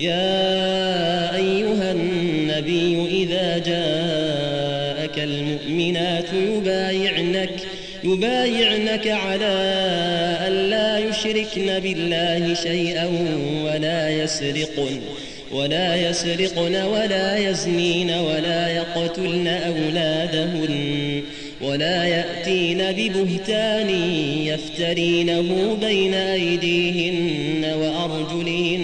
يا أيها النبي إذا جاءك المؤمنات يبايعنك يبايعنك على أن لا يشركن بالله شيئا ولا يسرقن ولا يسرقن ولا يزنين ولا يقتلن أولادهن ولا يأتين ببهتان يفترينه بين أيديهن وأرجلهن.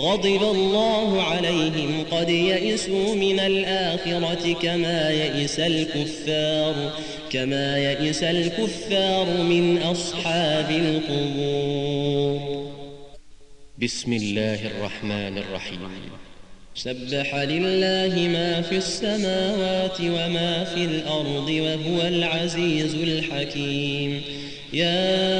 غضب الله عليهم قد يئسوا من الآخرة كما يئس الكفار كما يئس الكفار من أصحاب القبور. بسم الله الرحمن الرحيم. سبح لله ما في السماوات وما في الأرض وهو العزيز الحكيم. يا